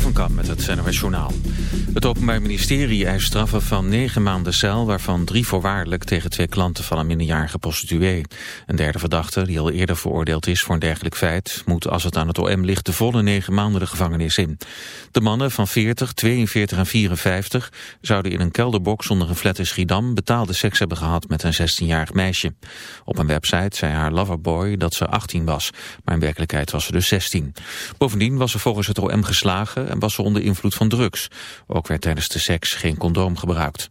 Van Kam met het NOS Journaal. Het Openbaar Ministerie eist straffen van negen maanden cel... waarvan drie voorwaardelijk tegen twee klanten van een minderjarige prostituee. Een derde verdachte, die al eerder veroordeeld is voor een dergelijk feit... moet als het aan het OM ligt de volle negen maanden de gevangenis in. De mannen van 40, 42 en 54 zouden in een kelderbox onder een flat in Schiedam... betaalde seks hebben gehad met een 16-jarig meisje. Op een website zei haar loverboy dat ze 18 was, maar in werkelijkheid was ze dus 16. Bovendien was ze volgens het OM geslagen en was ze onder invloed van drugs. Ook werd tijdens de seks geen condoom gebruikt.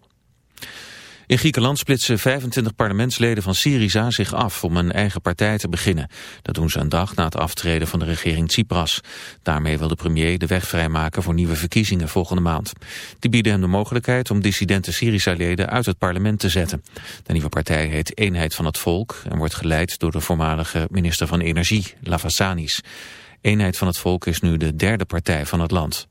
In Griekenland splitsen 25 parlementsleden van Syriza zich af om een eigen partij te beginnen. Dat doen ze een dag na het aftreden van de regering Tsipras. Daarmee wil de premier de weg vrijmaken voor nieuwe verkiezingen volgende maand. Die bieden hem de mogelijkheid om dissidente Syriza-leden uit het parlement te zetten. De nieuwe partij heet Eenheid van het Volk en wordt geleid door de voormalige minister van Energie, Lavassanis. Eenheid van het Volk is nu de derde partij van het land.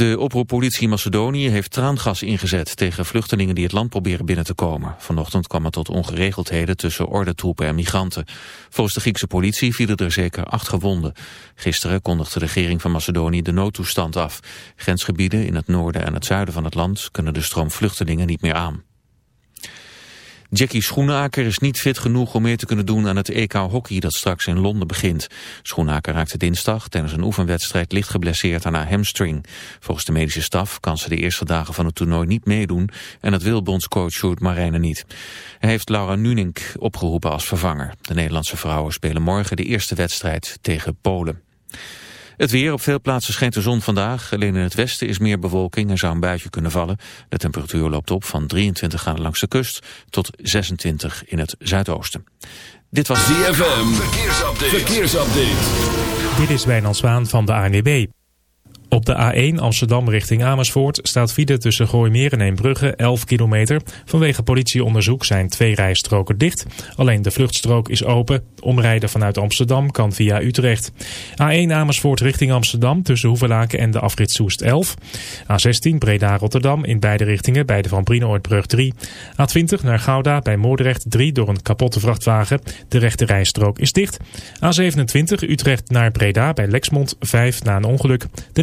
De oproeppolitie Macedonië heeft traangas ingezet tegen vluchtelingen die het land proberen binnen te komen. Vanochtend kwam het tot ongeregeldheden tussen ordentroepen en migranten. Volgens de Griekse politie vielen er zeker acht gewonden. Gisteren kondigde de regering van Macedonië de noodtoestand af. Grensgebieden in het noorden en het zuiden van het land kunnen de stroom vluchtelingen niet meer aan. Jackie Schoenaker is niet fit genoeg om mee te kunnen doen aan het EK hockey dat straks in Londen begint. Schoenaker raakte dinsdag tijdens een oefenwedstrijd licht geblesseerd aan haar hamstring. Volgens de medische staf kan ze de eerste dagen van het toernooi niet meedoen en dat wil bondscoach Sjoerd Marijne niet. Hij heeft Laura Nunink opgeroepen als vervanger. De Nederlandse vrouwen spelen morgen de eerste wedstrijd tegen Polen. Het weer op veel plaatsen schijnt de zon vandaag. Alleen in het westen is meer bewolking en zou een buitje kunnen vallen. De temperatuur loopt op van 23 graden langs de kust tot 26 in het zuidoosten. Dit was ZFM. Verkeersupdate. Verkeersupdate. Dit is Wijnand Zwaan van de ANWB. Op de A1 Amsterdam richting Amersfoort staat file tussen Gooimeer en Eembrugge 11 kilometer. Vanwege politieonderzoek zijn twee rijstroken dicht. Alleen de vluchtstrook is open. Omrijden vanuit Amsterdam kan via Utrecht. A1 Amersfoort richting Amsterdam tussen Hoevelaken en de afrit Soest 11. A16 Breda-Rotterdam in beide richtingen bij de Van Brienoordbrug 3. A20 naar Gouda bij Moordrecht 3 door een kapotte vrachtwagen. De rechte rijstrook is dicht. A27 Utrecht naar Breda bij Lexmond 5 na een ongeluk. De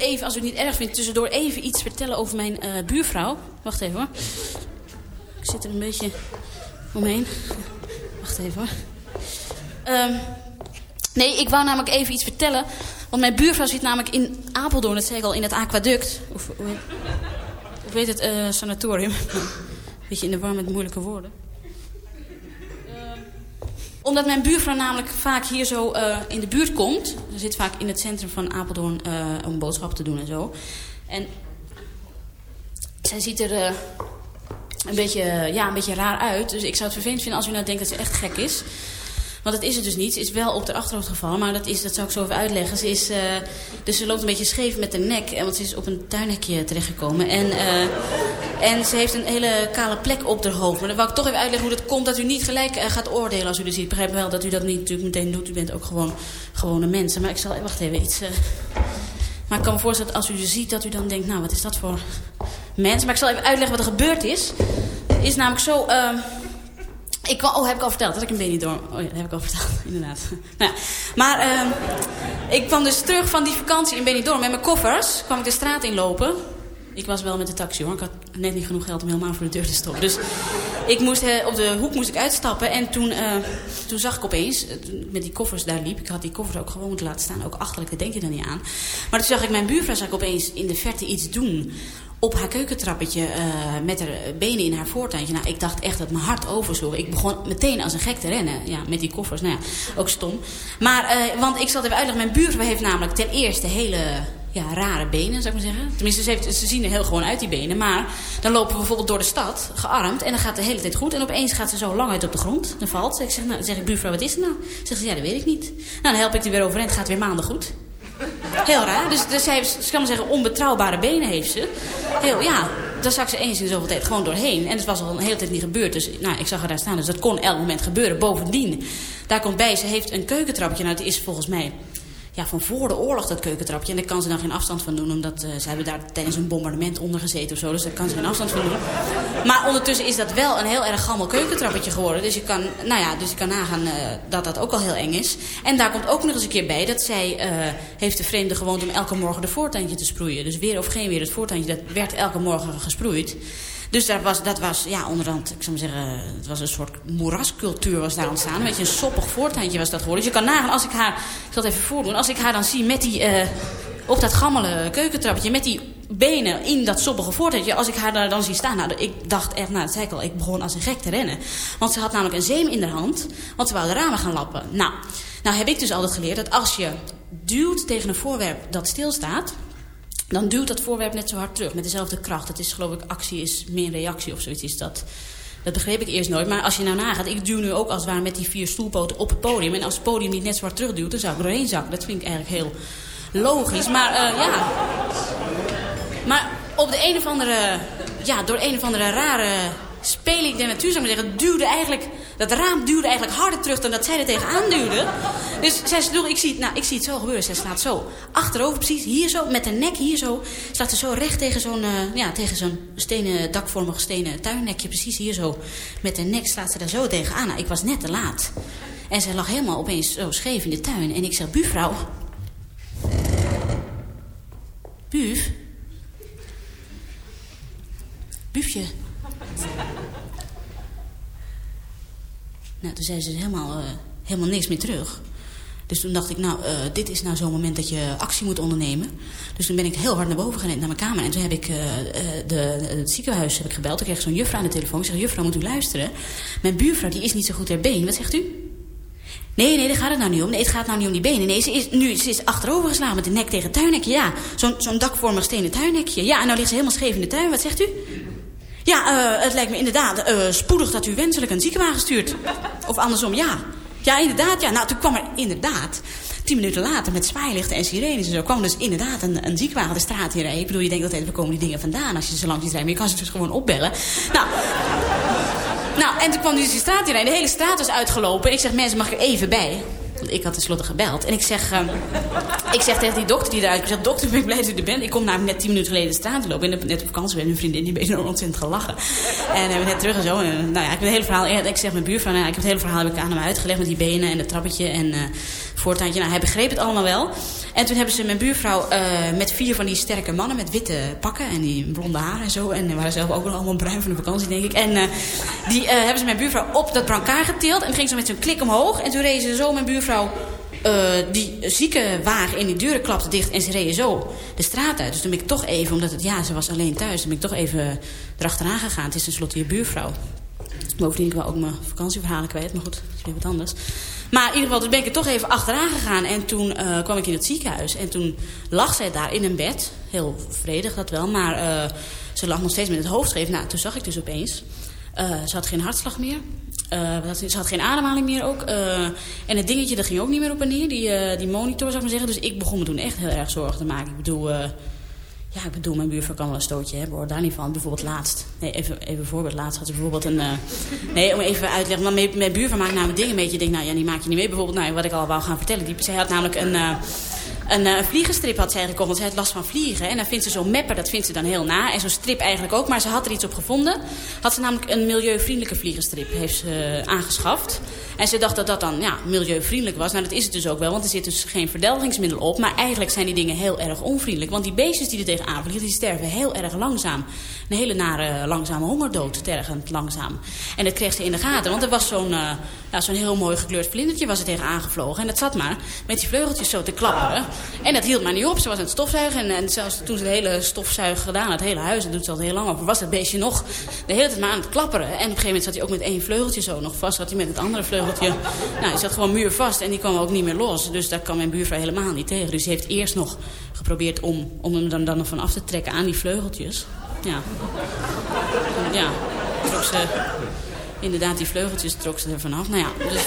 Even, als u het niet erg vindt, tussendoor even iets vertellen over mijn eh, buurvrouw. Wacht even hoor. Ik zit er een beetje omheen. Wacht even hoor. Ehm, nee, ik wou namelijk even iets vertellen. Want mijn buurvrouw zit namelijk in Apeldoorn, dat zei ik al, in het aquaduct. Of hoe heet, het, eh, sanatorium. Beetje in de war met moeilijke woorden. Omdat mijn buurvrouw namelijk vaak hier zo eh, in de buurt komt. Ze zit vaak in het centrum van Apeldoorn eh, om boodschappen te doen en zo. En zij ziet er eh, een, beetje, ja, een beetje raar uit. Dus ik zou het vervelend vinden als u nou denkt dat ze echt gek is. Want dat is het dus niet. Ze is wel op de achterhoofd gevallen, maar dat, is, dat zou ik zo even uitleggen. Ze is, eh, dus ze loopt een beetje scheef met de nek, want ze is op een tuinhekje terechtgekomen. En, eh, en ze heeft een hele kale plek op haar hoofd. Maar dan wou ik toch even uitleggen hoe dat komt, dat u niet gelijk eh, gaat oordelen als u er ziet. Ik begrijp wel dat u dat niet natuurlijk meteen doet. U bent ook gewoon gewone mensen. Maar ik zal, wacht even, iets... maar ik kan me voorstellen dat als u ze ziet, dat u dan denkt, nou, wat is dat voor mens? Maar ik zal even uitleggen wat er gebeurd is. Het is namelijk zo... ehm, ik oh, heb ik al verteld dat ik een Benidorm... Oh ja, dat heb ik al verteld, inderdaad. nou. Maar ehm, ik kwam dus terug van die vakantie in Benidorm. Met mijn koffers kwam ik de straat inlopen. Ik was wel met de taxi hoor. Ik had net niet genoeg geld om helemaal voor de deur te stoppen. Dus ik moest, eh, op de hoek moest ik uitstappen. En toen, eh, toen zag ik opeens, eh, met die koffers daar liep. Ik had die koffers ook gewoon moeten laten staan. Ook achterlijk, daar denk je dan niet aan. Maar toen zag ik mijn buurvrouw zag ik opeens in de verte iets doen op haar keukentrappetje eh, met haar benen in haar voortuintje. Nou, ik dacht echt dat mijn hart oversloeg. Ik begon meteen als een gek te rennen. Ja, met die koffers. Nou ja, ook stom. Maar, eh, want ik zal het even uitleggen. Mijn buurvrouw heeft namelijk ten eerste hele ja, rare benen, zou ik maar zeggen. Tenminste, ze, zien er heel gewoon uit, die benen. Maar dan lopen we bijvoorbeeld door de stad, gearmd. En dan gaat de hele tijd goed. En opeens gaat ze zo lang uit op de grond. Dan valt ze. Ik zeg, nou, zeg ik, buurvrouw, wat is er nou? Zegt ze, ja, dat weet ik niet. Nou, dan help ik er weer overeind. Het gaat weer maanden goed. Heel raar. Dus, dus heeft, ze kan maar zeggen, onbetrouwbare benen heeft ze. Heel, ja, daar zag ze eens in zoveel tijd gewoon doorheen. En het was al een hele tijd niet gebeurd. Dus nou, ik zag haar daar staan. Dus dat kon elk moment gebeuren. Bovendien, daar komt bij, ze heeft een keukentrapje. Nou, het is volgens mij ja, van voor de oorlog dat keukentrapje. En daar kan ze dan geen afstand van doen. Omdat uh, ze hebben daar tijdens een bombardement onder gezeten of zo. Dus daar kan ze geen afstand van doen. Maar ondertussen is dat wel een heel erg gammel keukentrappetje geworden. Dus je kan, nou ja, dus je kan nagaan uh, dat dat ook al heel eng is. En daar komt ook nog eens een keer bij dat zij uh, heeft de vreemde gewoond om elke morgen de voortuintje te sproeien. Dus weer of geen weer, het voortuintje dat werd elke morgen gesproeid. Dus daar was, dat was, ja, onderhand, ik zou maar zeggen, het was een soort moerascultuur was daar ontstaan. Een beetje een soppig voortuintje was dat geworden. Dus je kan nagaan, als ik haar, ik zal het even voordoen, als ik haar dan zie met die, uh, op dat gammele keukentrappetje, met die benen in dat soppige voortuintje, als ik haar daar dan zie staan, nou, ik dacht echt, nou, dat zei ik al, ik begon als een gek te rennen. Want ze had namelijk een zeem in haar hand, want ze wou de ramen gaan lappen. Nou, nou heb ik dus altijd geleerd dat als je duwt tegen een voorwerp dat stilstaat, dan duwt dat voorwerp net zo hard terug met dezelfde kracht. Het is geloof ik, actie is meer reactie of zoiets is dat. Dat begreep ik eerst nooit. Maar als je nou nagaat, ik duw nu ook als het ware met die vier stoelpoten op het podium. En als het podium niet net zo hard terugduwt, dan zou ik erheen zakken. Dat vind ik eigenlijk heel logisch. Maar uh, ja. Maar op de een of andere, ja, door een of andere rare speling der natuur, zou ik zeggen, duwde eigenlijk, dat raam duwde eigenlijk harder terug dan dat zij er tegenaan duwde. Dus zij ik zie, het, nou, ik zie het zo gebeuren. Zij slaat zo achterover, precies hier zo, met de nek hier zo. Slaat ze zo recht tegen zo'n, uh, ja, tegen zo'n stenen, dakvormig stenen tuinnekje. Precies hier zo. Met de nek slaat ze daar zo tegenaan. Nou, ik was net te laat. En zij lag helemaal opeens zo scheef in de tuin. En ik zeg, buurvrouw. Buuf. Buufje. Nou, toen zei ze helemaal, uh, helemaal niks meer terug. Dus toen dacht ik, nou, uh, dit is nou zo'n moment dat je actie moet ondernemen. Dus toen ben ik heel hard naar boven gerend, naar mijn kamer. En toen heb ik uh, de, het ziekenhuis heb ik gebeld. Toen kreeg zo'n juffrouw aan de telefoon. Ik zeg, juffrouw, moet u luisteren. Mijn buurvrouw, die is niet zo goed ter been. Wat zegt u? Nee, nee, daar gaat het nou niet om. Nee, het gaat nou niet om die benen. Nee, ze is, nu, ze is achterover geslagen met de nek tegen het tuinnekje. Ja, zo'n zo'n dakvormig stenen tuinnekje. Ja, en nou ligt ze helemaal scheef in de tuin. Wat zegt u? Ja, uh, het lijkt me inderdaad uh, spoedig dat u wenselijk een ziekenwagen stuurt. Of andersom, ja. Ja, inderdaad, ja. Nou, toen kwam er inderdaad, tien minuten later met zwaailichten en sirenes en zo, kwam dus inderdaad een, een ziekenwagen de straat in rijden. Ik bedoel, je denkt altijd, waar komen die dingen vandaan als je zo lang ziet rijden? Maar je kan ze dus gewoon opbellen. Nou... Nou, en toen kwam dus die straat in. De hele straat was uitgelopen. Ik zeg, mensen, mag ik er even bij? Want ik had tenslotte gebeld. En ik zeg, uh, ik zeg tegen die dokter die eruit... Ik zeg, dokter, ben ik blij dat u er bent. Ik kom namelijk net tien minuten geleden de straat lopen. En ik net op vakantie ben. Mijn vriendin die ben ontzettend gelachen. En hebben net terug en zo. En, nou ja, ik heb het hele verhaal... Ik zeg, mijn buurvrouw... Nou, ik heb het hele verhaal heb ik aan hem uitgelegd met die benen en het trappetje. En uh, voortuintje. Nou, hij begreep het allemaal wel. En toen hebben ze mijn buurvrouw eh, met vier van die sterke mannen met witte pakken en die blonde haren en zo. En waren zelf ook wel allemaal bruin van de vakantie, denk ik. En eh, die eh, hebben ze mijn buurvrouw op dat brancard getild en ging ze met zo'n klik omhoog. En toen reed ze zo mijn buurvrouw die zieke wagen in die deuren klapte dicht en ze reden zo de straat uit. Dus toen ben ik toch even, omdat het ja, ze was alleen thuis, toen ben ik toch even erachteraan gegaan. Het is tenslotte je buurvrouw. Bovendien ik wel ook mijn vakantieverhalen kwijt, maar goed, dat is weer wat anders. Maar in ieder geval, dus ben ik er toch even achteraan gegaan. En toen eh, kwam ik in het ziekenhuis. En toen lag zij daar in een bed. Heel vredig dat wel, maar eh, ze lag nog steeds met het hoofd scheef. Nou, toen zag ik dus opeens... eh, ze had geen hartslag meer. Ze had geen ademhaling meer ook. En het dingetje, dat ging ook niet meer op en neer. Die, die monitor, zou ik maar zeggen. Dus ik begon me toen echt heel erg zorgen te maken. Ik bedoel... ja, ik bedoel, mijn buurvrouw kan wel een stootje hebben hoor, daar niet van. Bijvoorbeeld laatst. Nee, even, even voorbeeld. Laatst had ze bijvoorbeeld een... eh, nee, om even uit te leggen. Mijn, mijn buurvrouw maakt namelijk dingen mee. Je denkt, nou ja, die maak je niet mee. Bijvoorbeeld, nou, wat ik al wou gaan vertellen. Die, zij had namelijk een... eh, een, eh, een vliegenstrip had zij gekocht, want zij had last van vliegen. En dan vindt ze zo'n mapper, dat vindt ze dan heel na. En zo'n strip eigenlijk ook, maar ze had er iets op gevonden. Had ze namelijk een milieuvriendelijke vliegenstrip heeft ze, eh, aangeschaft. En ze dacht dat dat dan ja, milieuvriendelijk was. Nou, dat is het dus ook wel, want er zit dus geen verdelgingsmiddel op. Maar eigenlijk zijn die dingen heel erg onvriendelijk. Want die beestjes die er tegenaan vliegen, die sterven heel erg langzaam. Een hele nare, langzame hongerdood, tergend langzaam. En dat kreeg ze in de gaten, want er was zo'n eh, zo'n heel mooi gekleurd vlindertje was er tegenaan gevlogen. En dat zat maar met die vleugeltjes zo te klapperen. En dat hield maar niet op. Ze was aan het stofzuigen. En, en zelfs toen ze de hele stofzuigen gedaan, het hele huis, dat doet ze al heel lang over, was dat beestje nog de hele tijd maar aan het klapperen. En op een gegeven moment zat hij ook met één vleugeltje zo nog vast. Zat hij met het andere vleugeltje. Nou, hij zat gewoon muurvast en die kwam ook niet meer los. Dus daar kan mijn buurvrouw helemaal niet tegen. Dus ze heeft eerst nog geprobeerd om, om hem dan, dan nog van af te trekken aan die vleugeltjes. Ja. Ja, trok ze... Inderdaad, die vleugeltjes trok ze er vanaf. Nou ja, dus...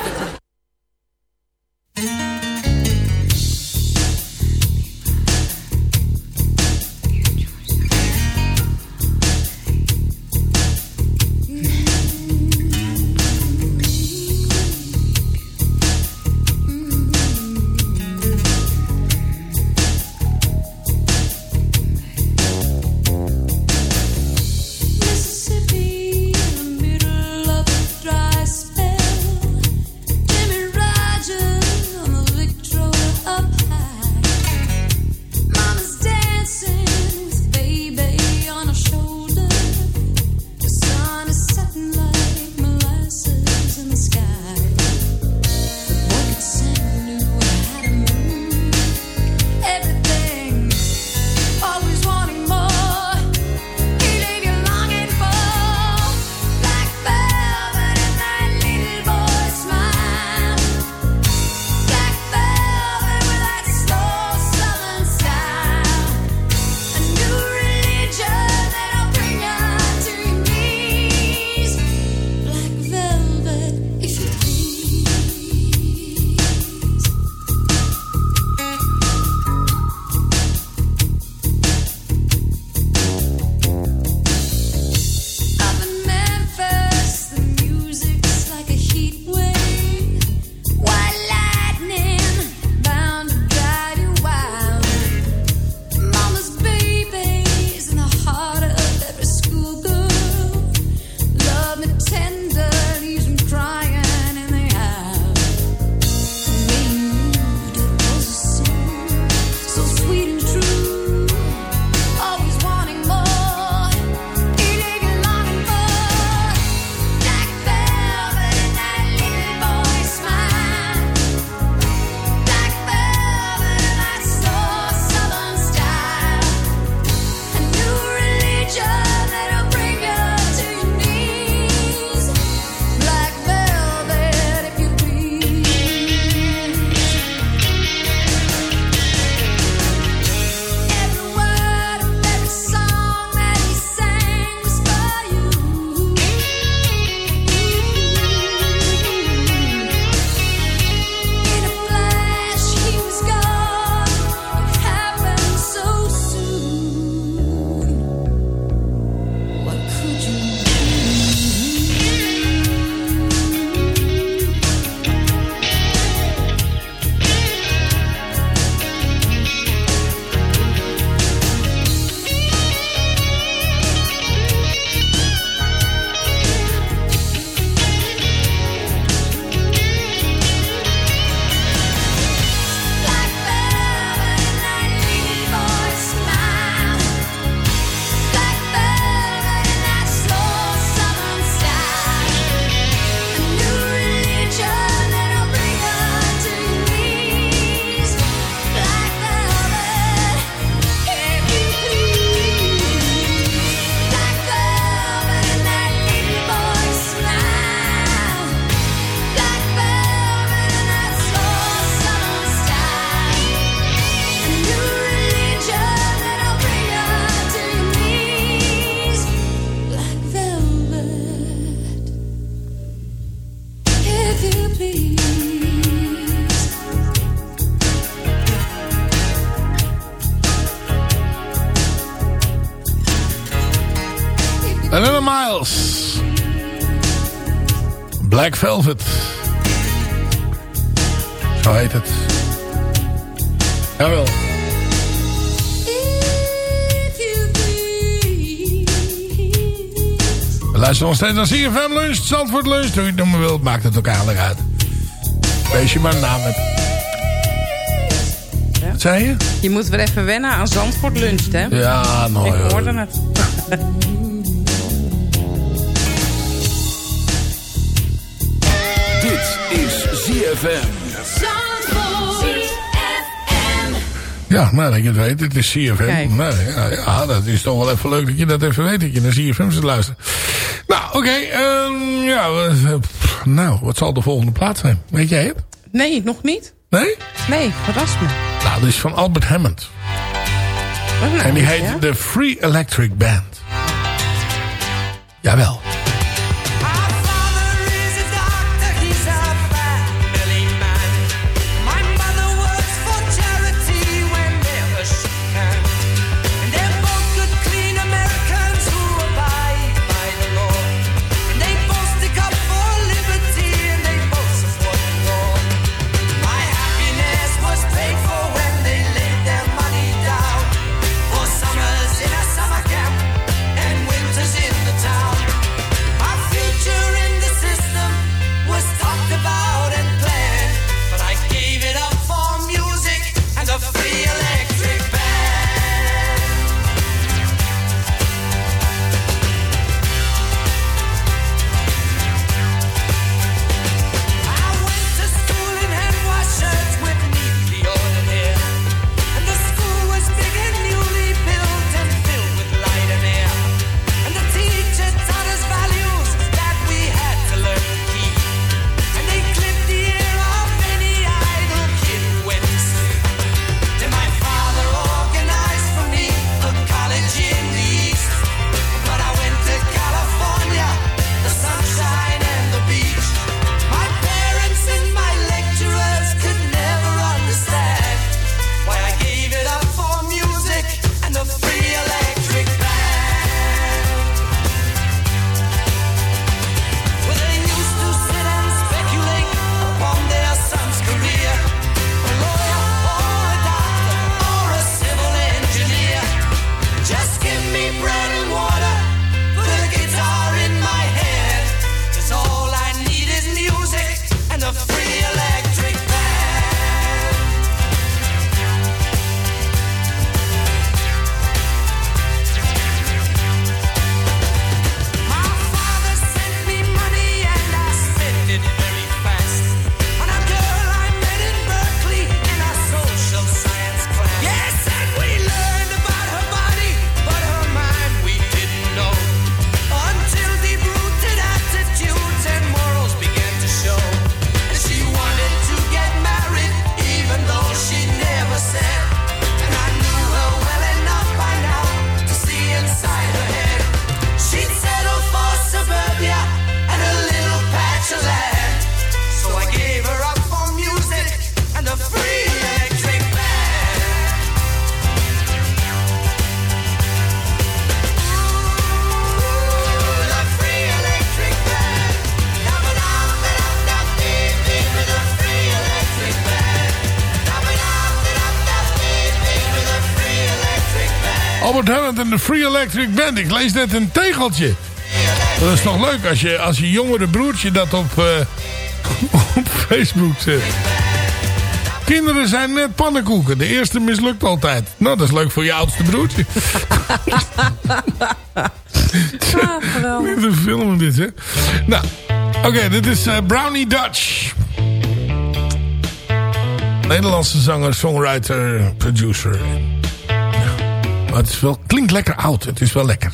nog steeds naar CFM Lunch, Zandvoort Lunch. Doe je het noemen wilt, maakt het ook eigenlijk uit. Wees je maar een naam hebt. Wat zei je? Je moet weer even wennen aan Zandvoort lunch, hè? Ja, nou Ik ja. hoorde het. Dit is ZFM. Ja, nou dat je het weet, het is CFM. Nou, ja, ja, dat is toch wel even leuk dat je dat even weet, dat je naar CFM zit luisteren. Nou, oké, ehm, ja, pff, nou, wat zal de volgende plaats zijn? Weet jij het? Nee, nog niet. Nee? Nee, verras me. Nou, dat is van Albert Hammond. Nou, En die heet ja? The Free Electric Band. Jawel. Electric Band. Ik lees net een tegeltje. Dat is toch leuk als je, als je jongere broertje dat op, eh, op Facebook zet. Kinderen zijn net pannenkoeken. De eerste mislukt altijd. Nou, dat is leuk voor je oudste broertje. Wat een film dit, hè? Nou, oké, dit is eh, Brownie Dutch. Nederlandse zanger, songwriter, producer. Ja. Maar het is wel, lekker oud. Het is wel lekker,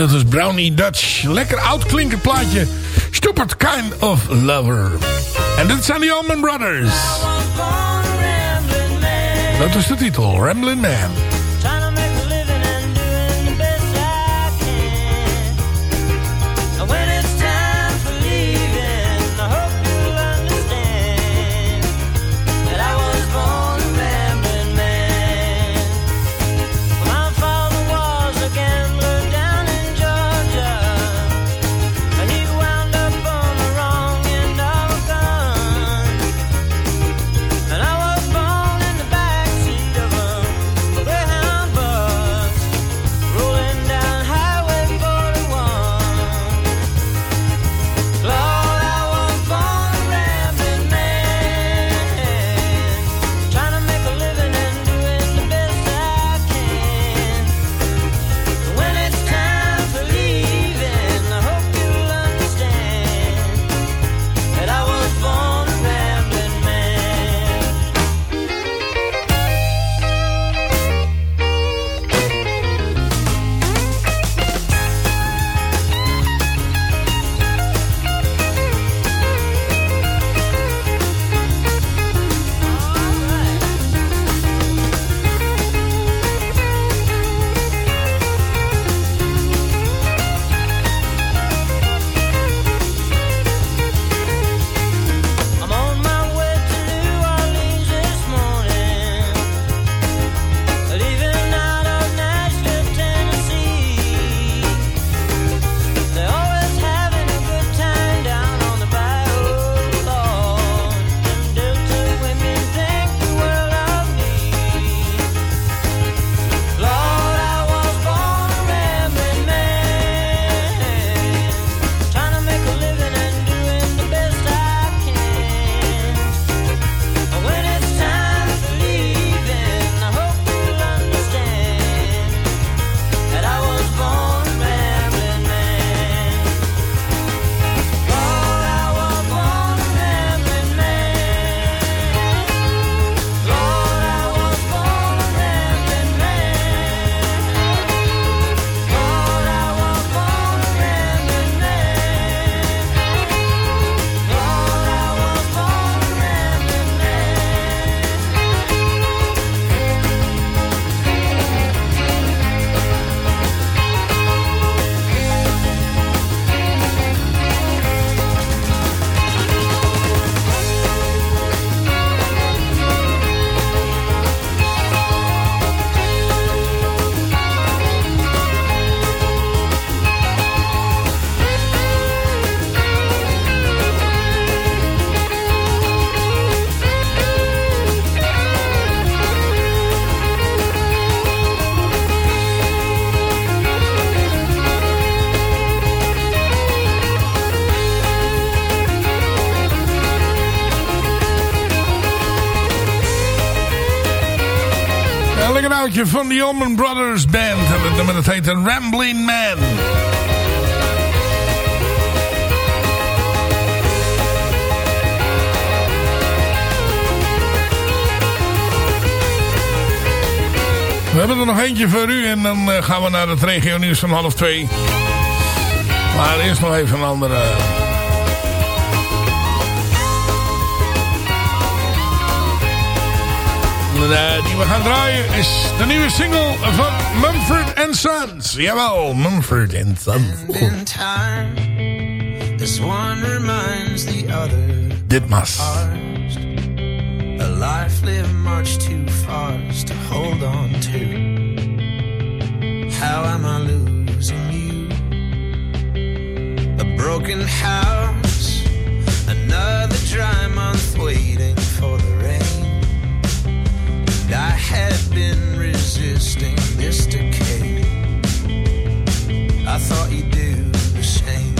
dat is Brownie Dutch. Lekker oud klinkend plaatje. Stupid Kind of Lover. En dit zijn de Allman Brothers. Dat is de titel. Ramblin' Man. Oudje van de Allman Brothers Band. En het nummer heet Rambling Man. We hebben er nog eentje voor u en dan eh, gaan we naar het regio nieuws van half twee. Maar eerst nog even een andere... De, eh, die we gaan draaien is de nieuwe single van Mumford and Sons. Jawel, Mumford Sons. And in time, this one reminds the other Ditmas. A life lived much too fast to hold on to. How am I losing you? A broken house, another dry month waiting I had been resisting this decay. I thought you'd do the same.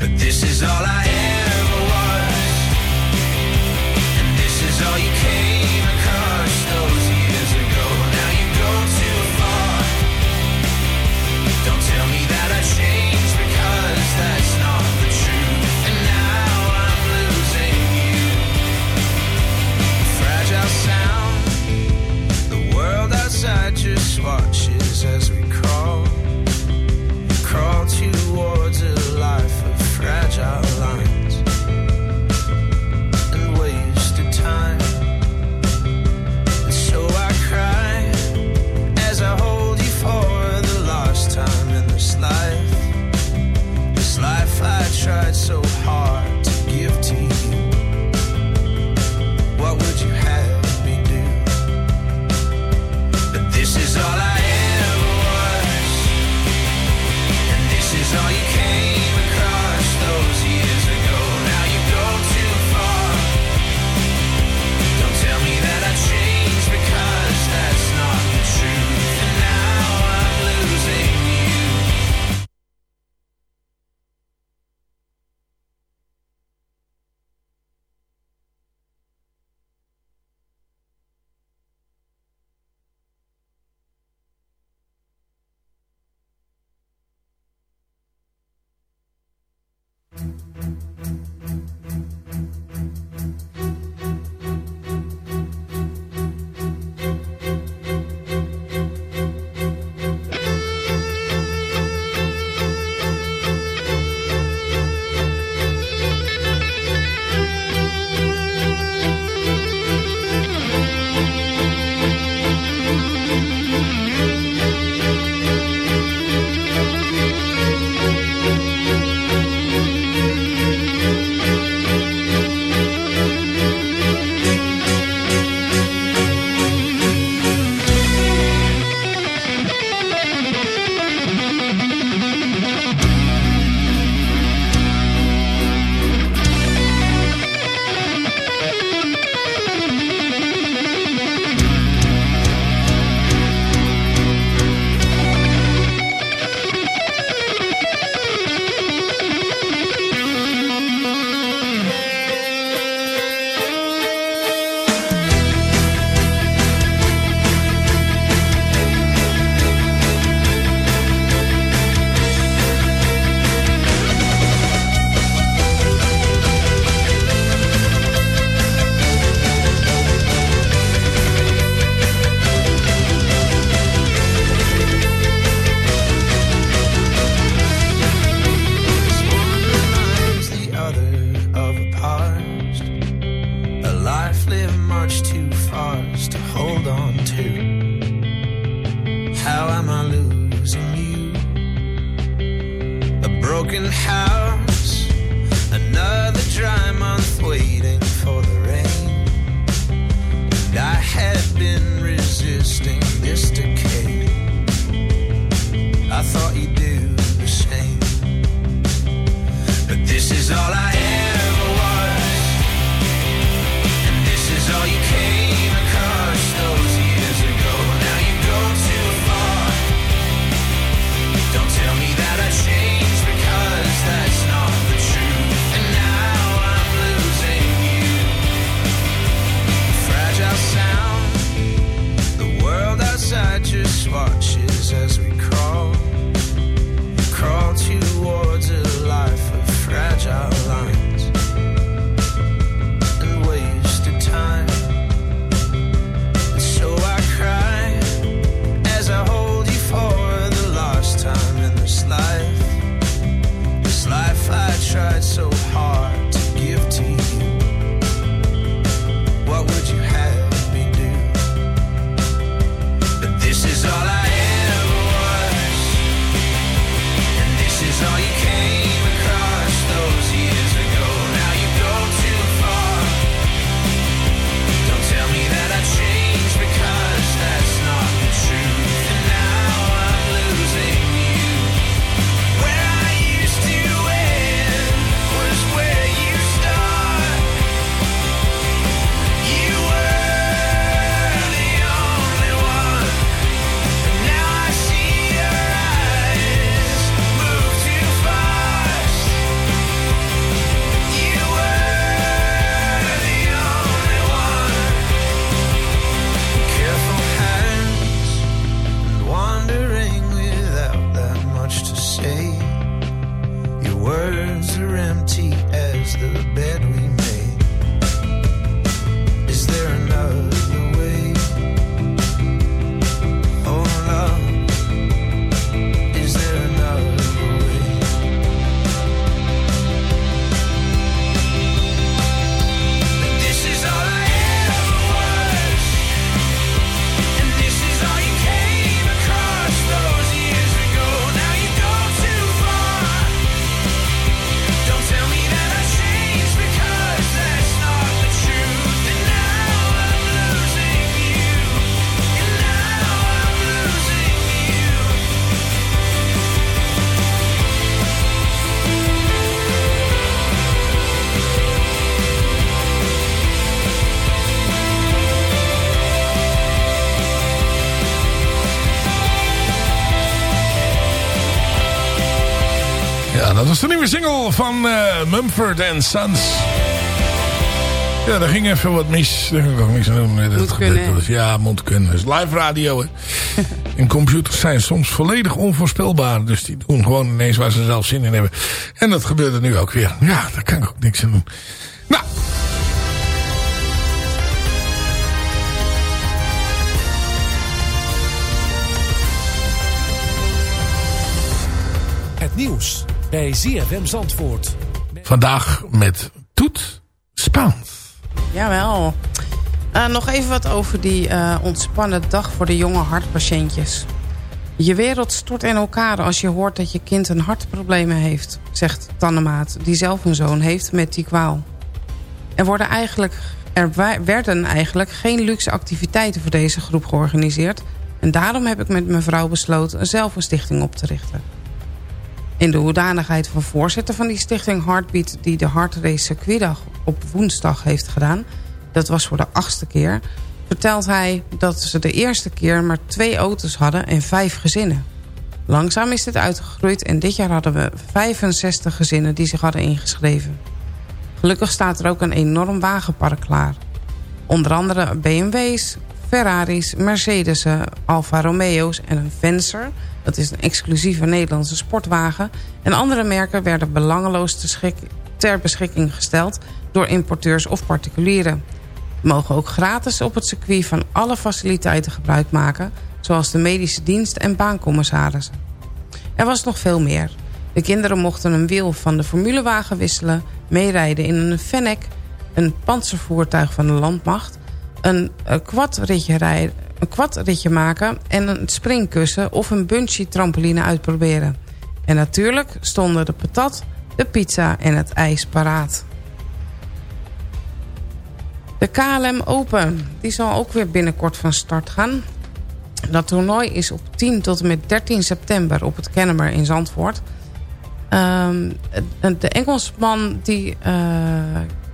But this is all I ever was. And this is all you watches as we dat was de nieuwe single van eh, Mumford Sons. Ja, daar ging even wat mis. Daar kan ik ook niks aan doen. Nee, dat Moet kunnen. Ja, moet kunnen. Het is live radio. Hè. en computers zijn soms volledig onvoorspelbaar. Dus die doen gewoon ineens waar ze zelf zin in hebben. En dat gebeurde nu ook weer. Ja, daar kan ik ook niks aan doen. Nou. Het nieuws bij ZFM Zandvoort. Vandaag met Toet Spaans. Jawel. Eh, nog even wat over die eh, ontspannen dag voor de jonge hartpatiëntjes. Je wereld stort in elkaar als je hoort dat je kind een hartproblemen heeft, zegt Tannemaat, die zelf een zoon heeft met die kwaal. Er, worden eigenlijk, er werden eigenlijk geen luxe activiteiten voor deze groep georganiseerd en daarom heb ik met mijn vrouw besloten zelf een stichting op te richten. In de hoedanigheid van voorzitter van die stichting Heartbeat... die de Hartrace Circuitdag op woensdag heeft gedaan... dat was voor de achtste keer... vertelt hij dat ze de eerste keer maar twee auto's hadden en vijf gezinnen. Langzaam is dit uitgegroeid en dit jaar hadden we 65 gezinnen die zich hadden ingeschreven. Gelukkig staat er ook een enorm wagenpark klaar. Onder andere BMW's, Ferraris, Mercedes'en, Alfa Romeo's en een Vencer... dat is een exclusieve Nederlandse sportwagen... en andere merken werden belangeloos ter beschikking gesteld... door importeurs of particulieren. We mogen ook gratis op het circuit van alle faciliteiten gebruik maken... zoals de medische dienst en baancommissarissen. Er was nog veel meer. De kinderen mochten een wiel van de formulewagen wisselen... meerijden in een Fennec, een panzervoertuig van de landmacht... een, quadritje rijden, een quadritje maken en een springkussen... of een bungee trampoline uitproberen. En natuurlijk stonden de patat, de pizza en het ijs paraat. De KLM Open, die zal ook weer binnenkort van start gaan. Dat toernooi is op 10 tot en met 13 september op het Kennemer in Zandvoort. Ehm, de Engelsman die, eh,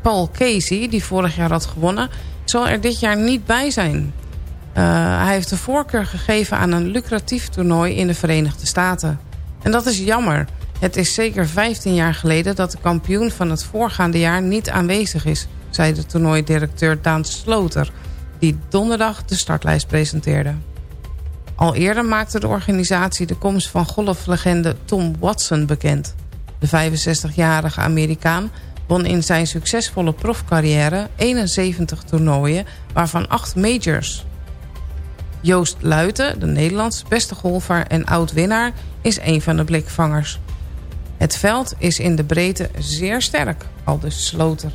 Paul Casey, die vorig jaar had gewonnen... zal er dit jaar niet bij zijn. Eh, hij heeft de voorkeur gegeven aan een lucratief toernooi in de Verenigde Staten. En dat is jammer. Het is zeker 15 jaar geleden dat de kampioen van het voorgaande jaar niet aanwezig is... zei de toernooidirecteur Daan Sloter, die donderdag de startlijst presenteerde. Al eerder maakte de organisatie de komst van golflegende Tom Watson bekend. De 65-jarige Amerikaan won in zijn succesvolle profcarrière 71 toernooien, waarvan 8 majors. Joost Luiten, de Nederlands beste golfer en oud-winnaar, is een van de blikvangers. Het veld is in de breedte zeer sterk, al dus Sloter.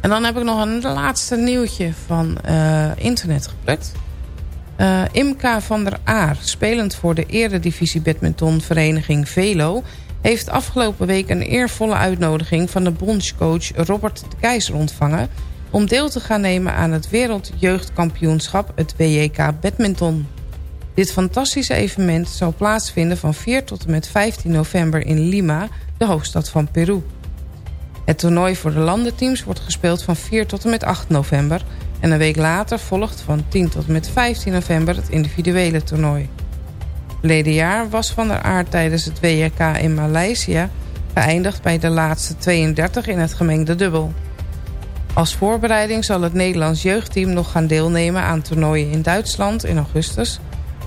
En dan heb ik nog een laatste nieuwtje van eh, internet geplukt. Uh, Imka van der Aar, spelend voor de eredivisie badmintonvereniging Velo... heeft afgelopen week een eervolle uitnodiging van de bondscoach Robert de Keizer ontvangen... om deel te gaan nemen aan het wereldjeugdkampioenschap, het WJK Badminton. Dit fantastische evenement zal plaatsvinden van 4 tot en met 15 november in Lima, de hoofdstad van Peru. Het toernooi voor de landenteams wordt gespeeld van 4 tot en met 8 november... en een week later volgt van 10 tot en met 15 november het individuele toernooi. Verleden jaar was Van der Aard tijdens het WJK in Maleisië... geëindigd bij de laatste 32 in het gemengde dubbel. Als voorbereiding zal het Nederlands jeugdteam nog gaan deelnemen aan toernooien in Duitsland in augustus...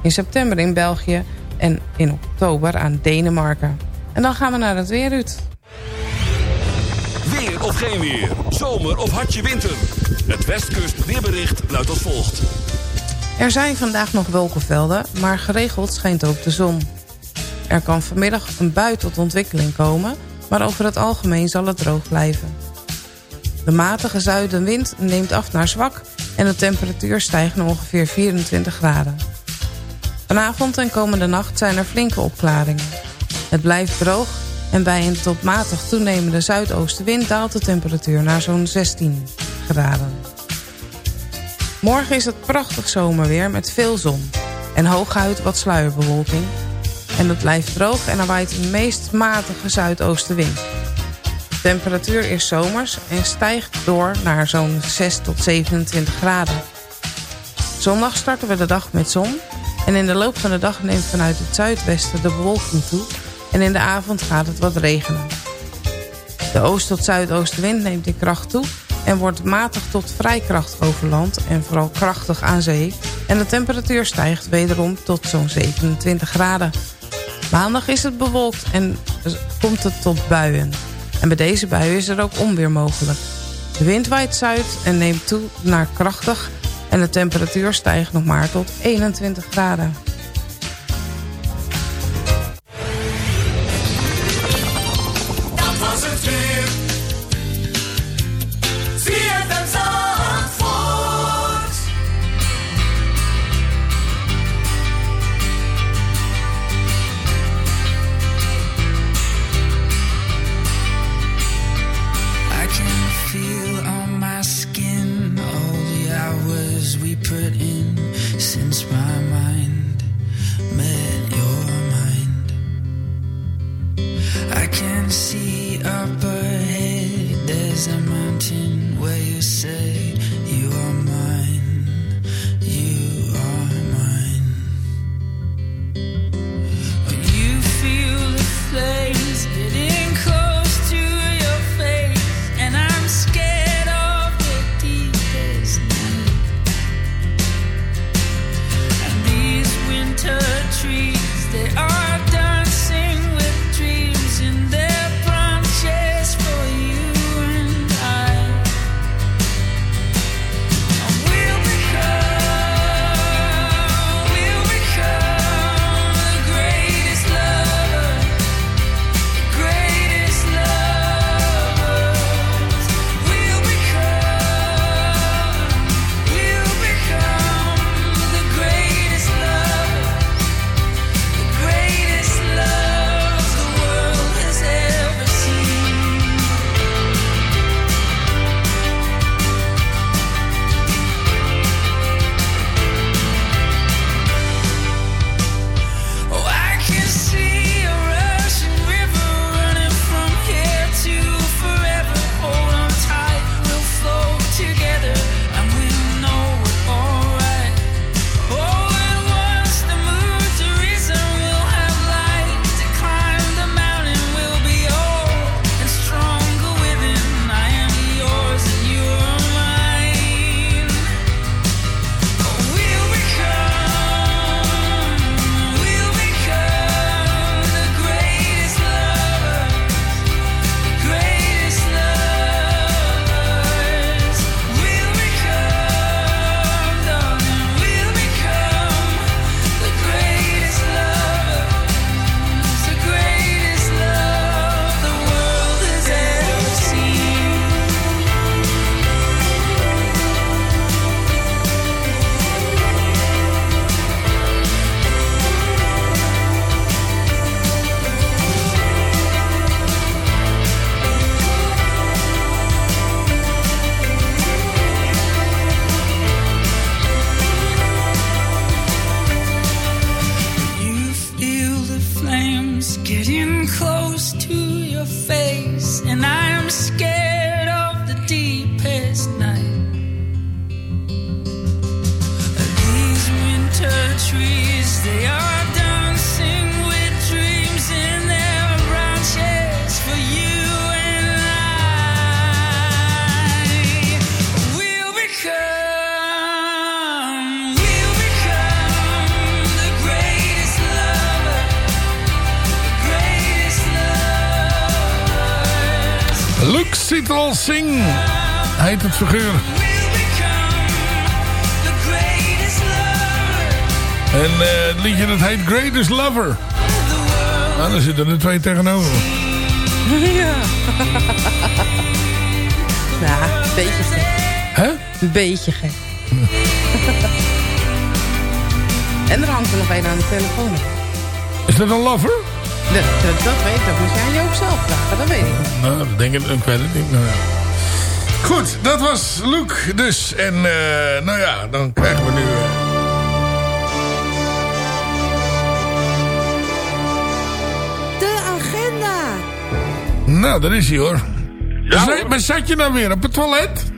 in september in België en in oktober aan Denemarken. En dan gaan we naar het weer, Ruud. Weer of geen weer. Zomer of hartje winter. Het Westkust weerbericht luidt als volgt. Er zijn vandaag nog wolkenvelden, maar geregeld schijnt ook de zon. Er kan vanmiddag een bui tot ontwikkeling komen, maar over het algemeen zal het droog blijven. De matige zuidenwind neemt af naar zwak en de temperatuur stijgt naar ongeveer 24 graden. Vanavond en komende nacht zijn er flinke opklaringen. Het blijft droog en bij een tot matig toenemende zuidoostenwind daalt de temperatuur naar zo'n 16 graden. Morgen is het prachtig zomerweer met veel zon en hooguit wat sluierbewolking. En het blijft droog en er waait een meest matige zuidoostenwind. Temperatuur is zomers en stijgt door naar zo'n 6 tot 27 graden. Zondag starten we de dag met zon en in de loop van de dag neemt vanuit het zuidwesten de bewolking toe En in de avond gaat het wat regenen. De oost- tot zuidoostenwind neemt in kracht toe en wordt matig tot vrij krachtig over land en vooral krachtig aan zee. En de temperatuur stijgt wederom tot zo'n 27 graden. Maandag is het bewolkt en komt het tot buien. En bij deze buien is er ook onweer mogelijk. De wind waait zuid en neemt toe naar krachtig en de temperatuur stijgt nog maar tot 21 graden. Het liedje dat heet Greatest Lover. Nou, daar zitten er twee tegenover. Ja. nou, een beetje gek. Hè? Een beetje gek. en er hangt er nog een aan de telefoon. Is dat een lover? Dat, dat, dat weet ik, dat moet jij aan je ook zelf vragen, dat weet ik. Nou, dat denk ik, ik weet het niet. Nou, ja. Goed, dat was Luke dus. En eh, nou ja, dan krijgen we nu... eh, Nou, daar is hij hoor. Maar zat- Maar zat je nou weer op het toilet?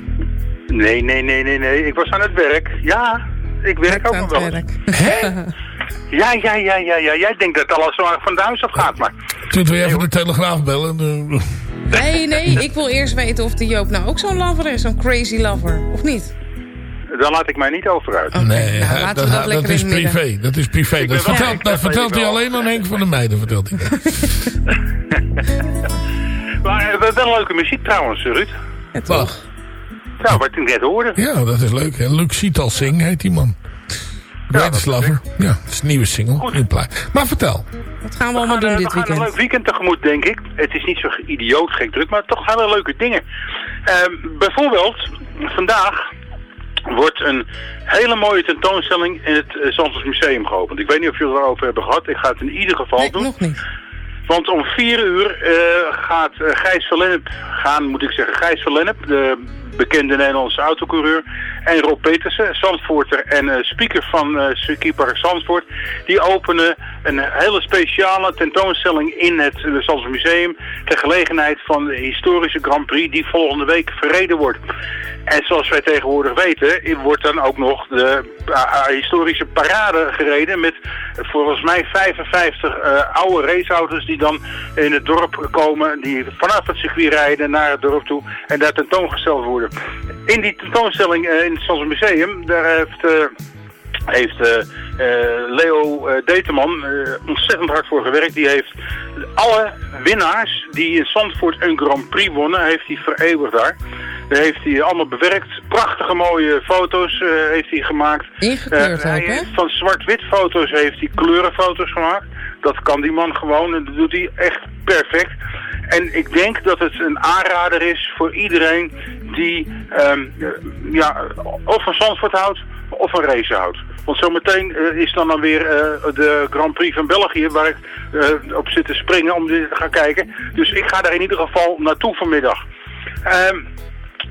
Nee, nee, nee, nee, nee. Ik was aan het werk. Ja, ik werk ook nog wel. eens. Hè? Ja, ja, ja, ja, ja. Jij denkt dat alles zo erg van de huis af gaat, maar... Toen wil je even de Telegraaf bellen. Nee, nee, ik wil eerst weten of de Joop nou ook zo'n lover is. Zo'n crazy lover. Of niet? Daar laat ik mij niet over uit. Nee, nou, laten dat, we dat is midden. privé. Dat is privé. Ik Dat vertelt, dat hij alleen aan Henk van der Meijden. Vertelt hij. Maar eh, wel leuke muziek trouwens, Ruud. Ja, Wacht. toch? Nou, wat ik net hoorde. Ja, dat is leuk. hè. Luc Sietal Singh heet die man. Greatest dat is Lover. Ja, dat is een nieuwe single. Plaat. Maar vertel. Wat gaan we We allemaal gaan, doen eh, dit we gaan een weekend? leuk weekend tegemoet, denk ik. Het is niet zo idioot gek druk, maar toch hele leuke dingen. Ehm, bijvoorbeeld, vandaag wordt een hele mooie tentoonstelling in het uh, Zandvoort Museum geopend. Ik weet niet of jullie het erover hebben gehad. Ik ga het in ieder geval Nee, doen. nog niet. Want om vier uur eh, gaat eh, Gijs van gaan, moet ik zeggen, Gijs van Lennep, de bekende Nederlandse autocoureur, en Rob Petersen, Zandvoorter en eh, speaker van eh circuitpark Zandvoort, die openen een hele speciale tentoonstelling in het uh, Museum ter gelegenheid van de historische Grand Prix die volgende week verreden wordt. En zoals wij tegenwoordig weten, wordt dan ook nog de uh, historische parade gereden met uh, volgens mij 55 uh, oude raceauto's die dan in het dorp komen, die vanaf het circuit rijden naar het dorp toe en daar tentoongesteld worden. In die tentoonstelling uh, in het Stans Museum, daar heeft, uh, heeft uh, Leo Deteman ontzettend hard voor gewerkt. Die heeft alle winnaars die in Zandvoort een Grand Prix wonnen, heeft hij vereeuwigd daar. Daar heeft hij allemaal bewerkt. Prachtige mooie foto's uh, heeft hij gemaakt. Ingekleurd uh, ook, hè? Van zwart-wit foto's heeft hij kleurenfoto's gemaakt. Dat kan die man gewoon en dat doet hij echt perfect. En ik denk dat het een aanrader is voor iedereen die um, ja, of van Zandvoort houdt of van race houdt. Want zometeen uh, is dan dan weer uh, de Grand Prix van België waar ik uh, op zit te springen om te gaan kijken. Dus ik ga daar in ieder geval naartoe vanmiddag. Um,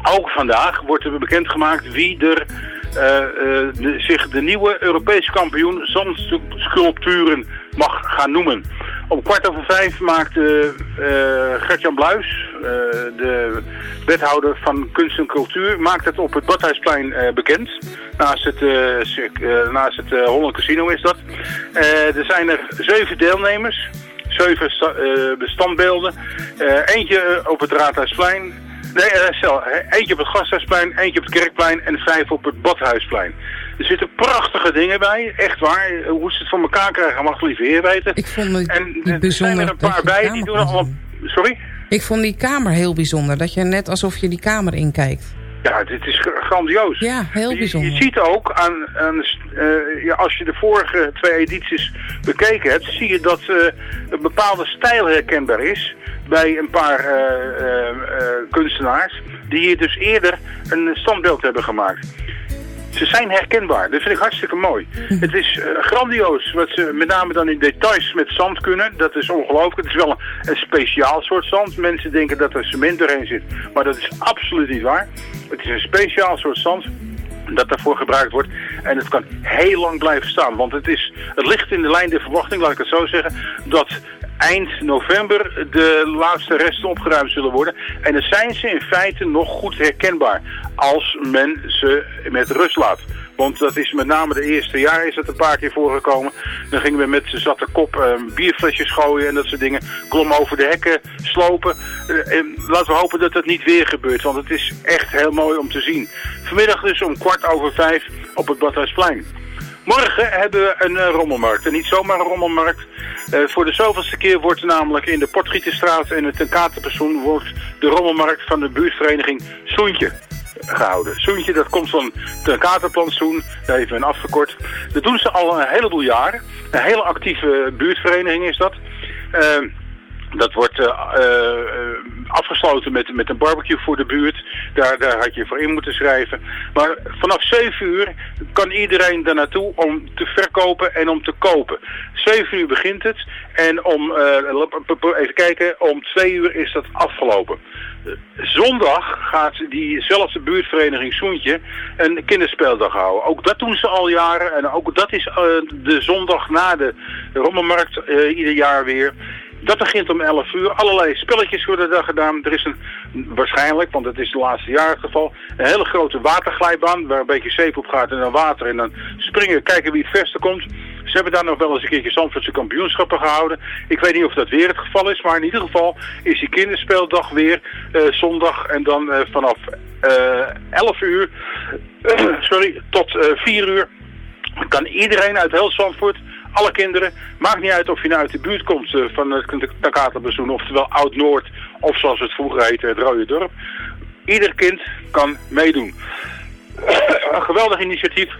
ook vandaag wordt er bekendgemaakt wie er zich de nieuwe Europese kampioen zandsculpturen mag gaan noemen. Om kwart over vijf maakt uh, Gertjan Bluis, de wethouder van kunst en cultuur, maakt het op het Badhuisplein bekend. Naast het, naast het Holland Casino is dat. er zijn er zeven deelnemers, zeven bestandbeelden. eentje op het Raadhuisplein, Nee, eentje op het Gasthuisplein, eentje op het Kerkplein en vijf op het Badhuisplein. Er zitten prachtige dingen bij, echt waar. Hoe ze het voor elkaar krijgen, mag liever heer weten. Ik vond het en er zijn er een paar bij, die doen allemaal... Sorry? Ik vond die kamer heel bijzonder, dat je net alsof je die kamer inkijkt. Ja, dit is grandioos. Ja, heel bijzonder. Je, je ziet ook, aan, aan uh, ja, als je de vorige twee edities bekeken hebt, zie je dat uh, een bepaalde stijl herkenbaar is bij een paar uh, kunstenaars die hier dus eerder een standbeeld hebben gemaakt. Ze zijn herkenbaar. Dat vind ik hartstikke mooi. Het is uh, grandioos wat ze met name dan in details met zand kunnen. Dat is ongelooflijk. Het is wel een, een, speciaal soort zand. Mensen denken dat er cement doorheen zit. Maar dat is absoluut niet waar. Het is een speciaal soort zand dat daarvoor gebruikt wordt. En het kan heel lang blijven staan. Want het, is, het ligt in de lijn der verwachting, laat ik het zo zeggen, dat eind november de laatste resten opgeruimd zullen worden. En dan zijn ze in feite nog goed herkenbaar als men ze met rust laat. Want dat is met name de eerste jaar is dat een paar keer voorgekomen. Dan gingen we met z'n zatte kop uh, bierflesjes gooien en dat soort dingen. Klom over de hekken, slopen. En laten we hopen dat dat niet weer gebeurt. Want het is echt heel mooi om te zien. Vanmiddag dus om kwart over vijf op het Badhuisplein. Morgen hebben we een uh, rommelmarkt. En niet zomaar een rommelmarkt. Uh, voor de zoveelste keer wordt namelijk in de Portgieterstraat en het Tenkatenpersoon wordt de rommelmarkt van de buurtvereniging Soentje gehouden. Soentje, dat komt van de Katerplantsoen, men afgekort. Dat doen ze al een heleboel jaren. Een hele actieve buurtvereniging is dat. Uh, dat wordt uh, uh, afgesloten met, met een barbecue voor de buurt. Daar, daar had je voor in moeten schrijven. Maar vanaf 7 uur kan iedereen daar naartoe om te verkopen en om te kopen. 7 uur begint het. En om, uh, even kijken, om 2 uur is dat afgelopen. Zondag gaat diezelfde buurtvereniging Soentje een kinderspeeldag houden. Ook dat doen ze al jaren. En ook dat is de zondag na de rommelmarkt ieder jaar weer. Dat begint om 11 uur. Allerlei spelletjes worden daar gedaan. Er is een, waarschijnlijk, want het is de laatste jaar het geval, een hele grote waterglijbaan waar een beetje zeep op gaat en dan water. En dan springen, kijken wie het verste komt. Ze hebben daar nog wel eens een keertje Zandvoortse kampioenschappen gehouden. Ik weet niet of dat weer het geval is, maar in ieder geval is die kinderspeeldag weer eh, zondag en dan eh, vanaf eh 11 uur, sorry, tot eh 4 uur kan iedereen uit heel Zandvoort, alle kinderen, maakt niet uit of je nou uit de buurt komt eh, van het Takatenbezoen, oftewel Oud-Noord, of zoals het vroeger heette, het Rode Dorp. Ieder kind kan meedoen. Een geweldig initiatief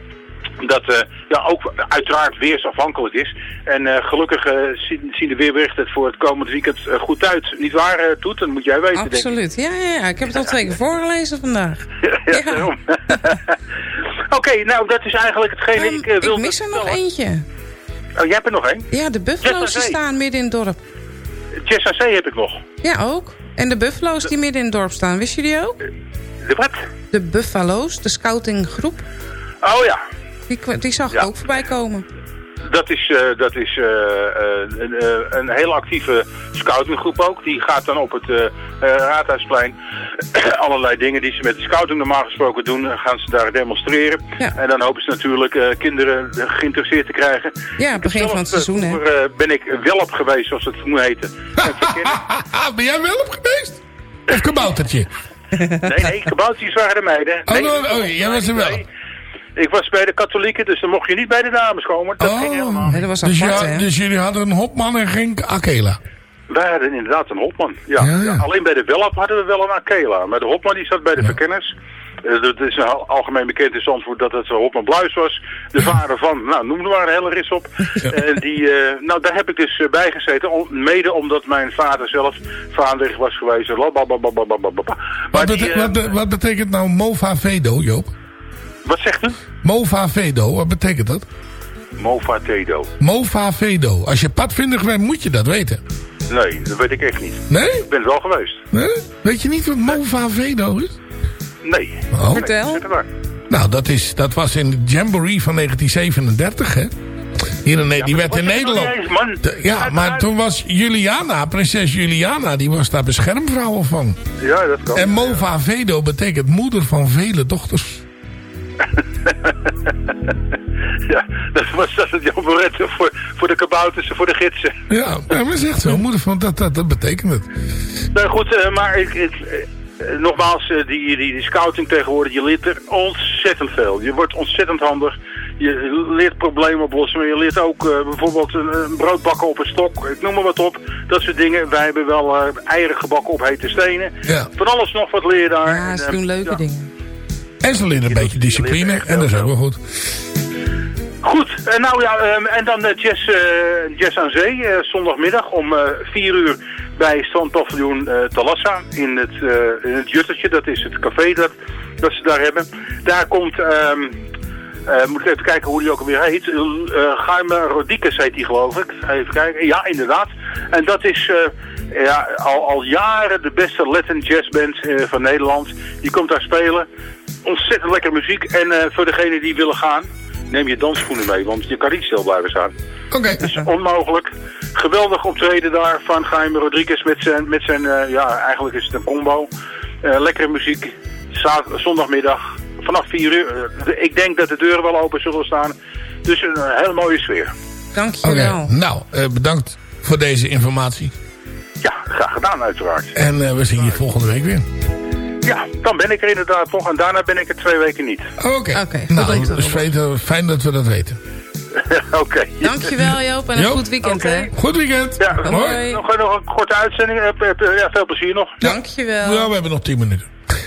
dat eh, ja, ook uiteraard weersafhankelijk is. En eh, gelukkig zien, zien de weerberichten het voor het komend weekend goed uit. Niet waar, Toet? Dat moet jij weten. Absoluut. Ja, ja, ja. Ik heb het al twee keer voorgelezen vandaag. Ja. Oké, nou dat is eigenlijk hetgene ik eh, Ik mis er nog eentje. Oh, jij hebt er nog één? Ja, de buffalo's die staan midden in het dorp. Jess Zee heb ik nog. Ja, ook. En de buffalo's die midden in het dorp staan, wist je die ook? De wat? De buffalo's, de scoutinggroep, Oh ja, die, die zag ik Ja. ook voorbij komen. Dat is, eh, dat is eh, eh, een, een hele actieve scoutinggroep ook. Die gaat dan op het Raadhuisplein allerlei dingen die ze met de scouting normaal gesproken doen, gaan ze daar demonstreren. Ja. En dan hopen ze natuurlijk kinderen geïnteresseerd te krijgen. Ja, begin van het seizoen, vroeger, ben ik welp geweest, zoals het moet heten. ben jij wel op geweest? Of kaboutertje? Nee, nee, kaboutertjes waren de meiden. Oh, Nee, dat- oh, jij was er wel. nee. Ik was bij de katholieken, dus dan mocht je niet bij de dames komen. Dat ging helemaal. Nee, dat was dus, ja, hè? dus jullie hadden een hopman en geen Akela. Wij hadden inderdaad een hopman. Ja. Ja, ja. Ja, alleen bij de Welp hadden we wel een Akela. Maar de hopman die zat bij de verkenners. Eh, Het is al- algemeen bekend in Zandvoort dat het Hopman Bluis was. De vader van, nou noem er maar een hele ris op. En die, eh, nou daar heb ik dus eh, bij gezeten. om- mede omdat mijn vader zelf vaanweg was geweest. Wat, die, eh, wat, be- wat betekent nou Mova Vedo, Joop? Wat zegt u? Mova Vedo, wat betekent dat? Mova Tedo. Mova Vedo. Als je padvindig bent, moet je dat weten. Nee, dat weet ik echt niet. Nee? Ik ben er wel geweest. Nee? Weet je niet wat Mova Vedo is? Nee. Oh. Vertel. Er. Nou, dat, is, dat was in de Jamboree van 1937, hè? Hier in, die werd in het Nederland. niet eens, man. De- ja, maar toen was Juliana, prinses Juliana, die was daar beschermvrouw van. Ja, dat kan. En Mova Vedo betekent moeder van vele dochters. Ja, dat was dat het Jan Boretten voor, voor de kabouters en voor de gidsen. Ja, maar zegt zo, moeder van, dat, dat, dat betekent het. Nou goed, eh, maar ik, ik, eh, nogmaals, eh, die, die, die scouting tegenwoordig, je leert er ontzettend veel. Je wordt ontzettend handig. Je leert problemen oplossen, maar je leert ook bijvoorbeeld een, een brood bakken op een stok. Ik noem maar wat op. Dat soort dingen. Wij hebben wel eh, eieren gebakken op hete stenen. Ja. Van alles nog wat leer je daar. Ja, ze doen leuke ja. dingen. En ze leren een beetje discipline, en dat is ook wel goed. Goed, en nou ja, ehm, en dan eh, jazz, eh, jazz aan Zee, eh, zondagmiddag om eh 4 uur bij strandpaviljoen eh Talassa in het, eh, in het Juttertje. Dat is het café dat, dat ze daar hebben. Daar komt, eh, moet ik even kijken hoe die ook alweer heet, uh, Gaime Rodikes heet die geloof ik. Even kijken, ja inderdaad. En dat is eh, ja, al, al jaren de beste Latin jazzband eh, van Nederland. Die komt daar spelen. Ontzettend lekker muziek. En eh, voor degenen die willen gaan, neem je dansschoenen mee, want je kan niet stil blijven staan. Oké. Dat is onmogelijk. Geweldig optreden daar van Jaime Rodriguez met zijn, met zijn eh, ja, eigenlijk is het een combo. Eh, lekkere muziek. Zondagmiddag vanaf 4 uur. Ik denk dat de deuren wel open zullen staan. Dus een hele mooie sfeer. Oké, Dankjewel. nou, eh, bedankt voor deze informatie. Ja, graag gedaan uiteraard. En eh, we zien je volgende week weer. Ja, dan ben ik er inderdaad nog en daarna ben ik er twee weken niet. Oké. Nou, dat is fijn, fijn dat we dat weten. Oké. Dankjewel Joop en een Joop. goed weekend hè. Goed weekend. Ja, Hoi. nog, nog een korte uitzending. Eh, eh, eh, Ja, veel plezier nog. Dankjewel. Ja, we hebben nog 10 minuten.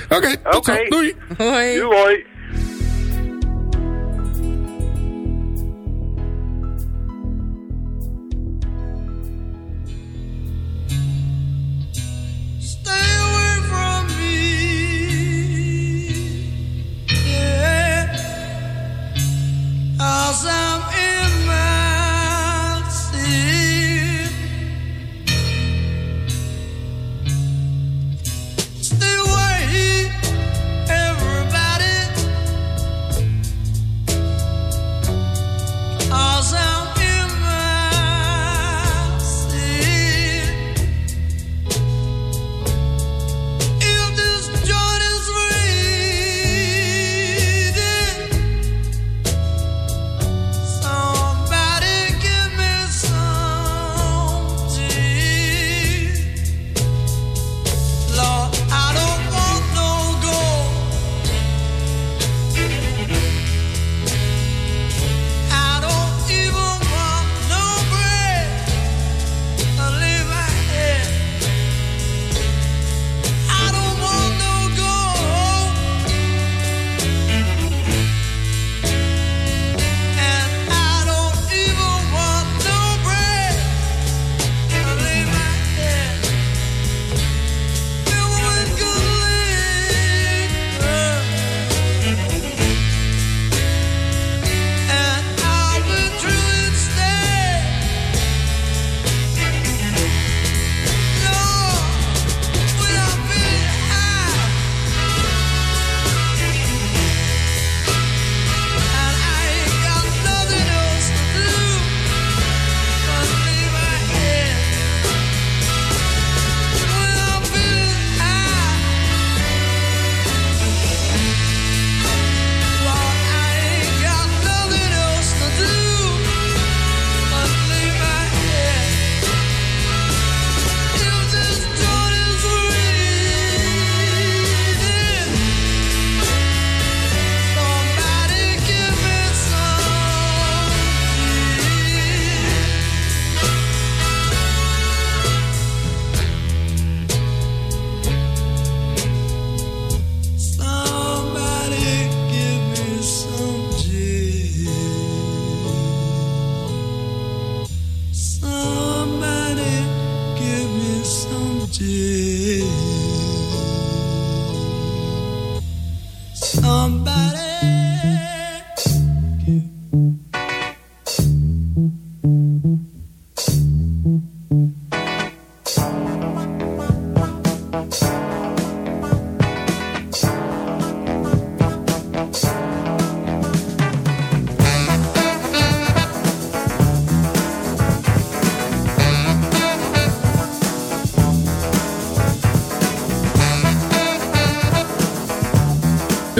Oké, zo. Doei. Hoi. Doei, 'Cause I'm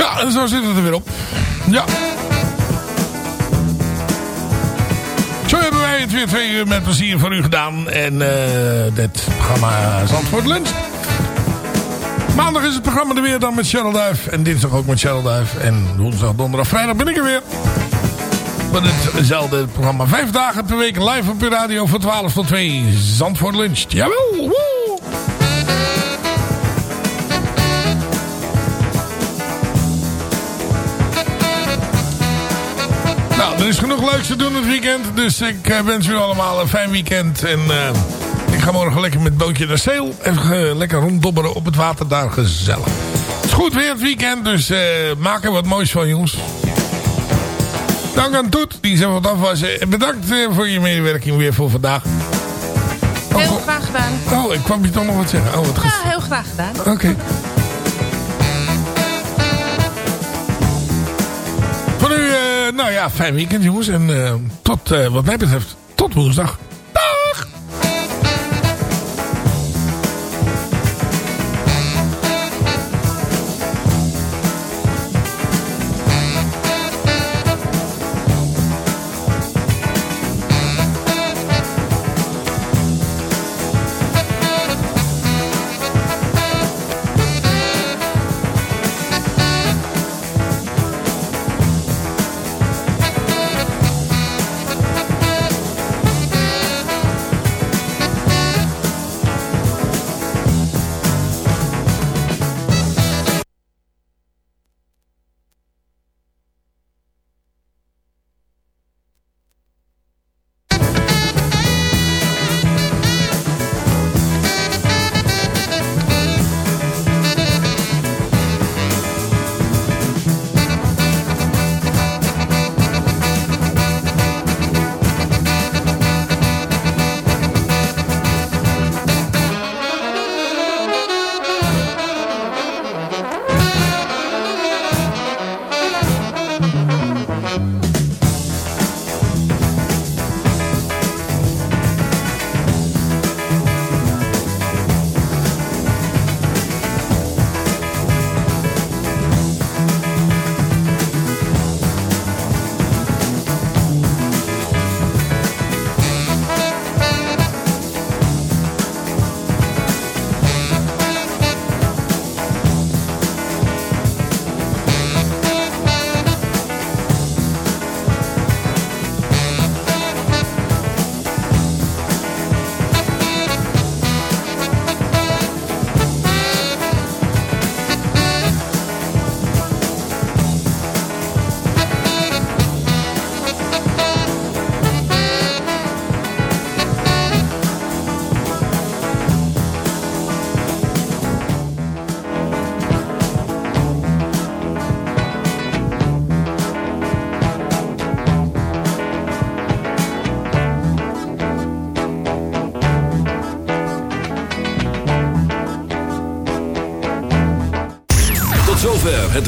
Ja, zo zit het er weer op. Ja. Zo hebben wij het weer twee uur met plezier voor u gedaan. En eh dit programma Zandvoort Lunch. Maandag is het programma er weer dan met Cheryl Duif. En dinsdag ook met Cheryl Duif. En woensdag, donderdag, vrijdag ben ik er weer. Met hetzelfde programma. Vijf dagen per week live op uw radio van 12 tot 2. Zandvoort Lunch. Jawel, woe! Is genoeg leuks te doen het weekend. Dus ik eh, wens u allemaal een fijn weekend. En eh, ik ga morgen lekker met bootje naar Zeel. Even eh, lekker ronddobberen op het water daar. Gezellig. Het is goed weer het weekend. Dus eh, maak er wat moois van, jongens. Dank aan Toet. Die zijn wat afwassen. En bedankt voor je medewerking weer voor vandaag. Heel graag gedaan. Oh, ik kwam je toch nog wat zeggen. Oh, wat. Ja, heel graag gedaan. Oké. Nou ja, fijn weekend jongens. En eh, tot, eh, wat mij betreft, tot woensdag.